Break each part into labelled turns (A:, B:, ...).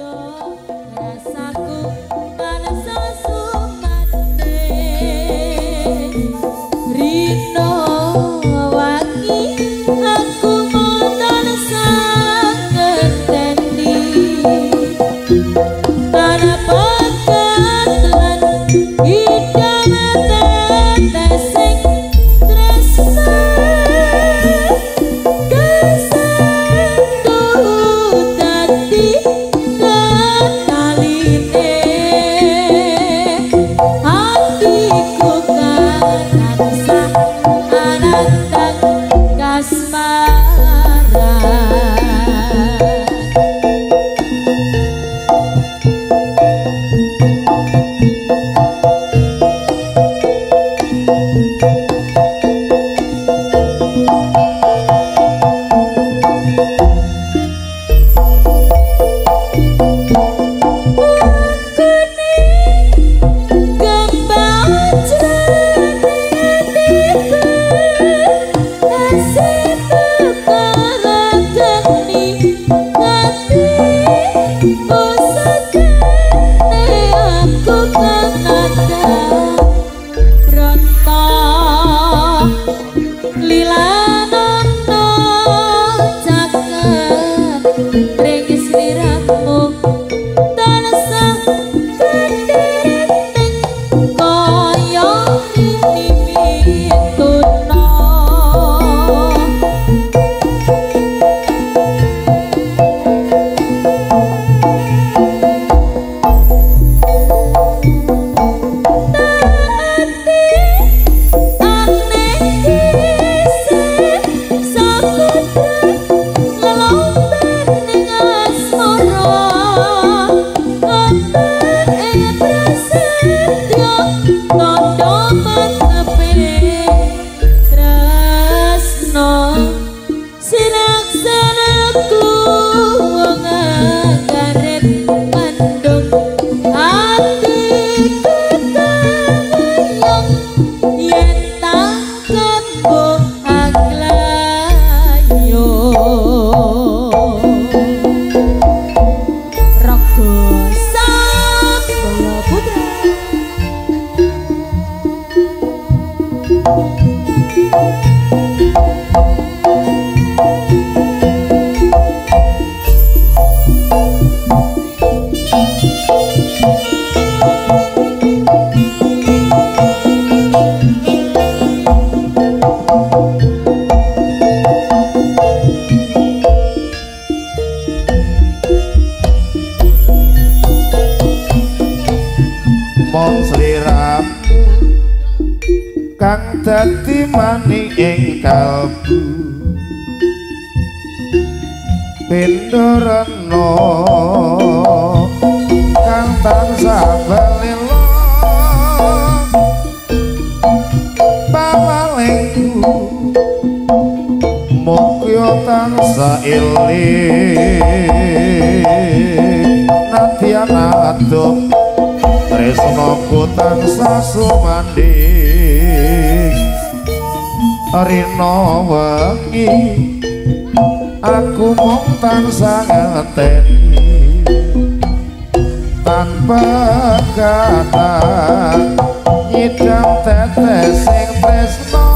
A: Dog. kang dadi maning ing kalbu. Pindorono kang tansah balela
B: pawalengku mugia tansah eling nadyan adoh tresnaku tansah sumandhi rina wengi. Aku mung tansah ngateni tanpa kata nyidam tetes sing
A: tresno.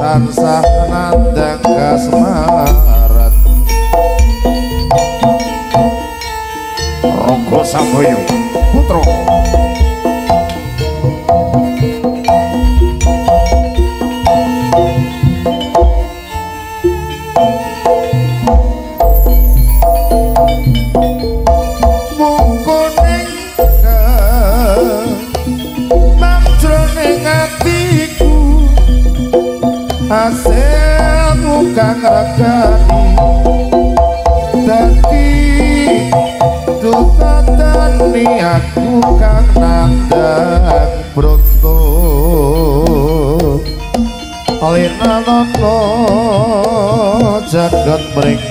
A: Tansah kasmaran Raga samboyo aku kang dan bronto Alina nono
B: jagat mring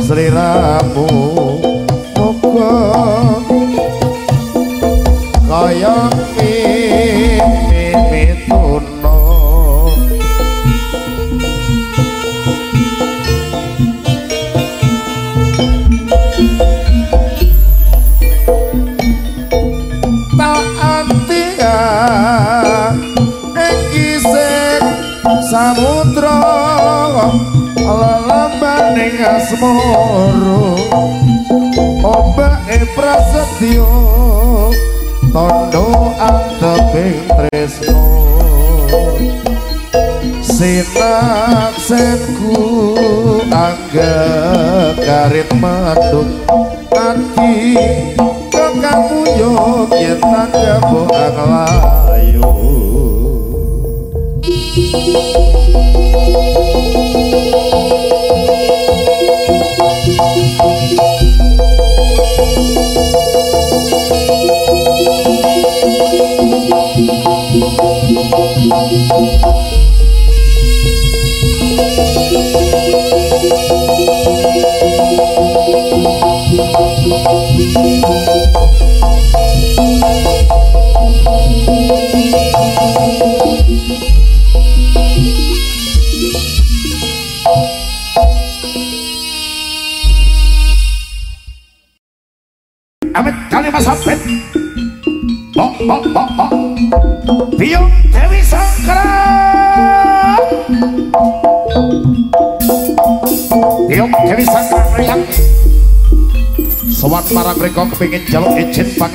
B: seliramu Moga kaya mimpi Thank you. Samudra lelampaning asmara obake prasetyo tondo anteping tresno. Sinaksenku angga karit mandung ati kekamu yo yen tanjamu anglayu Amit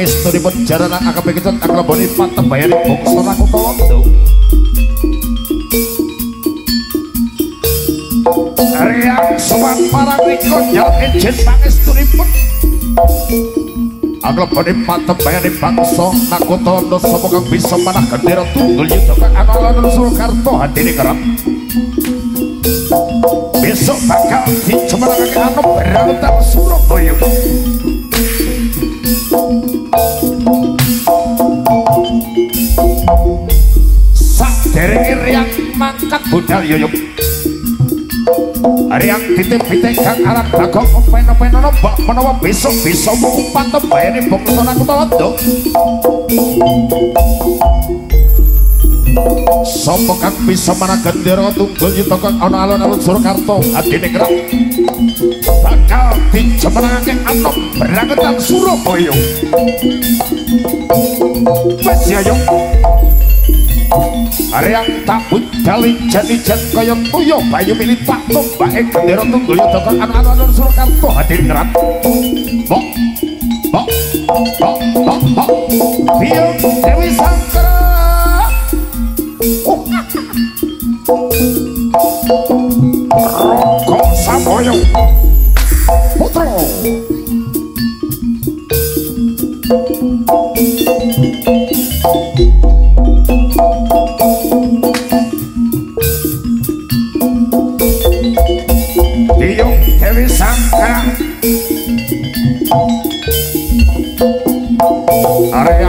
B: estunipun jarana akabe kecut akleboni patembayani bangsa aku Wondong. Riang semua para rikon nyalep enjin pangestunipun. Akleboni patembayani bangsa bangso Wondong semua kang bisa manah gendera tunggul yudha kang ana lan hati hadine kerap Besok bakal dicemerlake anu berangkat Surabaya. Riang mangkat budal yoyok. Riang titip-titip kang arah bagong peno-peno mbak menawa besok bisa mengumpat tembayani bangsa nakuta londo. Sopo kang bisa mana gendera tunggul yuta kang ana alun-alun Surakarta? Adine gerak. Bakal dicemerake anom berangetan Surabaya. Wes ya yuk Areang tak budali jani-jan kaya tuyo bayu milih tak tombake gendera tunggul yuta kang ana alun-alun Surakarta. Adine gerak bok bok bok bok bok. Biyo Dewi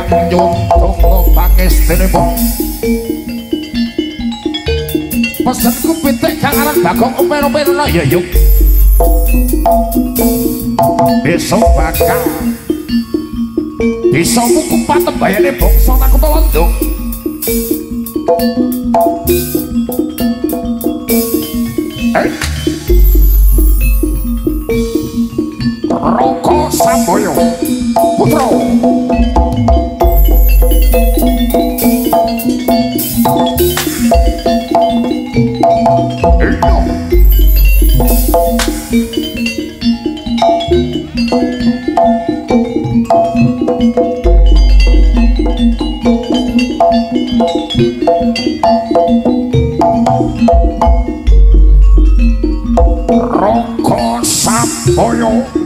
B: Areang nyuntung pangestine mo pesenku pitik kang aran bagong open-open ya yuk besok bakal bisa muku patembayane bangsa nakuta londo 어 이,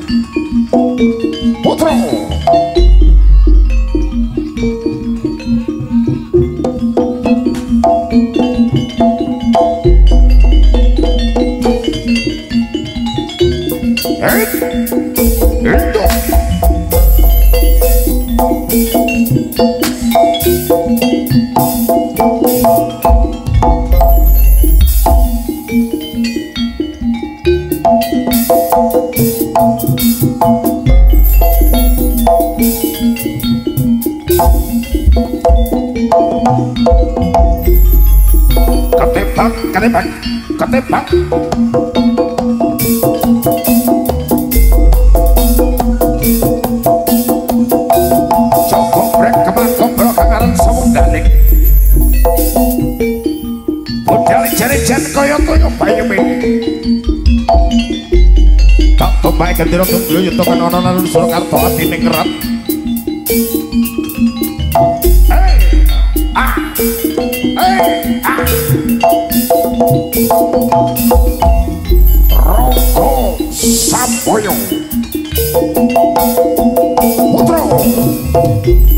B: ketebak, ketebak. Joko brek kemang gombro kangaran sawung daling. Budal jari-jan kaya toyo bayemi. Tak tumbahe gendera tunggu yuto kan ana nang Surakarta atine ngerat. apoyo. Otro.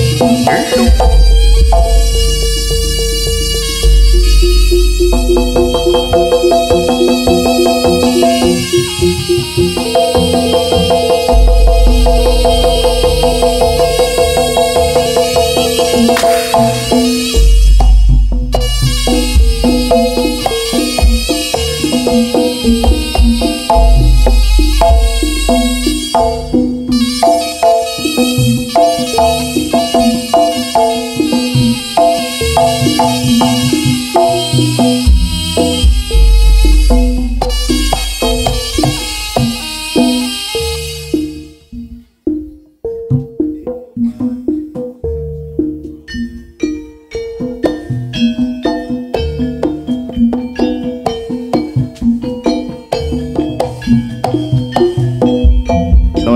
B: Thank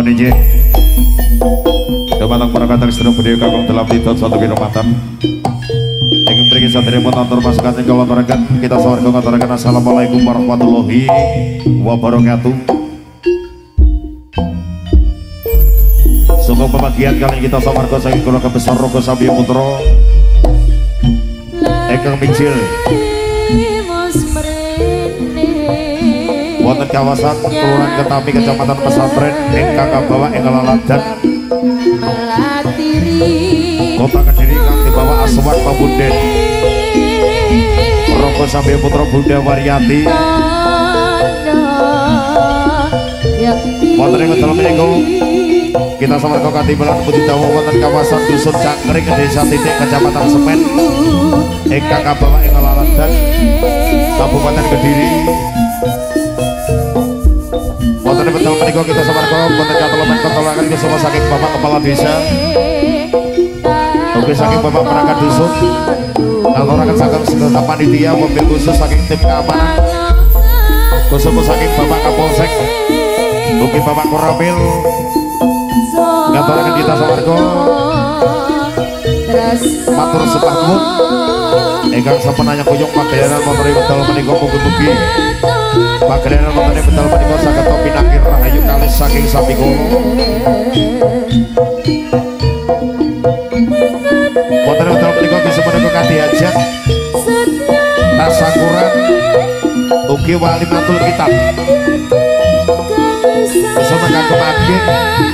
B: injih. Dumateng para kadang sedherek budaya kakung dalam didot satu kinumatan. Ing mriki saderepun atur masukan ing kalontoraken kita sawarga ngaturaken assalamualaikum warahmatullahi wabarakatuh. Sungguh pembagian kali kita sawarga saking keluarga besar Rogo Sambi Putra Ekang Micil wonten kawasan Kelurahan Ketami Kecamatan Pesantren ingkang kabawa ing laladan Kota Kediri kang dibawa Aswan Pabunden Roko Sambi Putra Bunda Waryati. Wonten ing dalam meniku kita samarga kanthi bulan putih dawa wonten kawasan Dusun Cangkring Desa Titik Kecamatan Semen ingkang kabawa ing laladan Kabupaten Kediri Wonten dalam meniku kita samarga wonten katelemen pertolongan kesama saking Bapak Kepala Desa. Oke saking Bapak Perangkat Dusun. Aturaken saking sedaya panitia mobil khusus saking tim keamanan. Khusus saking Bapak Kapolsek. Oke Bapak Koramil. Ngaturaken kita sawarga matur sepah nuwun ingkang sampun kuyung pagelaran motor wedal menika mugi-mugi pagelaran motor wedal menika saged pinangkir rahayu kalis saking sami kula motor wedal menika bisa menika kadihajat tasakuran ugi wali matul kitab. Bersama kagum ageng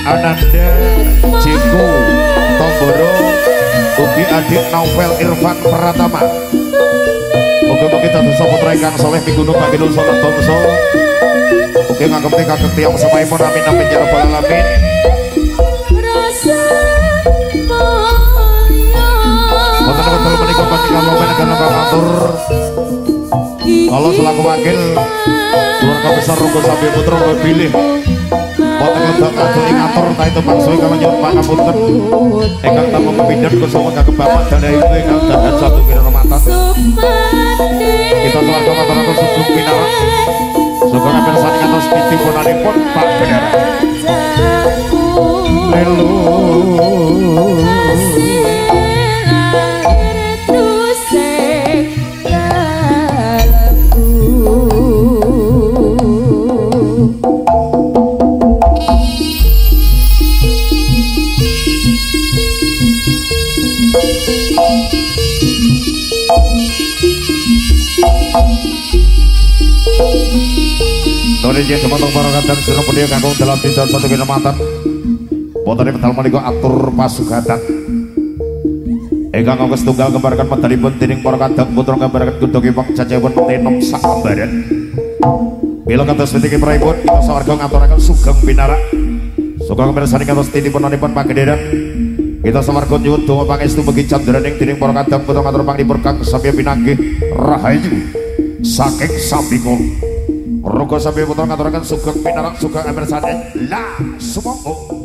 B: Ananda Jeko Tomboro Ugi adik Novel Irfan Pratama Ugi Mugi-mugi dados putra ingkang saleh pigunung bagi dosa lan bangsa. Mugi ngagem kagem tiyang semaipun amin amin ya rabbal alamin.
C: rasa
B: Wonten wekdal menika panjenengan menawi matur. Kalau selaku wakil. Keluarga besar Ruko Sabi Putra Ruko Bilih. Wonten kedak kadung ngatur ta itu maksud kala nyuwun pangapunten ingkang tamu kepindhan kusuma kagem bapak dan ibu ingkang dados satu kita keluarga matur sugeng pinarak sugeng pirsani kantos pitipunanipun Pak Bener
A: lelu
B: dan sirah pedia kakung dalam tindak satu kinurmatan Potone pedal menika atur pasugatan. Ingkang kanggo setunggal gambarkan medalipun dening para kadang putra gambarkan kudungipun cacahipun tenom sak lembaran. Bila kados nitiki praipun kita sawarga ngaturaken sugeng pinarak. Sugeng mirsani tinipun anipun pagederan. Kita sawarga nyuwun donga pangestu mugi candraning dening para kadang putra ngatur panglipur kang samya pinanggih rahayu saking sampiko. Rogo sambil putra ngaturakan sugeng minarak sugeng amir sanen la semongko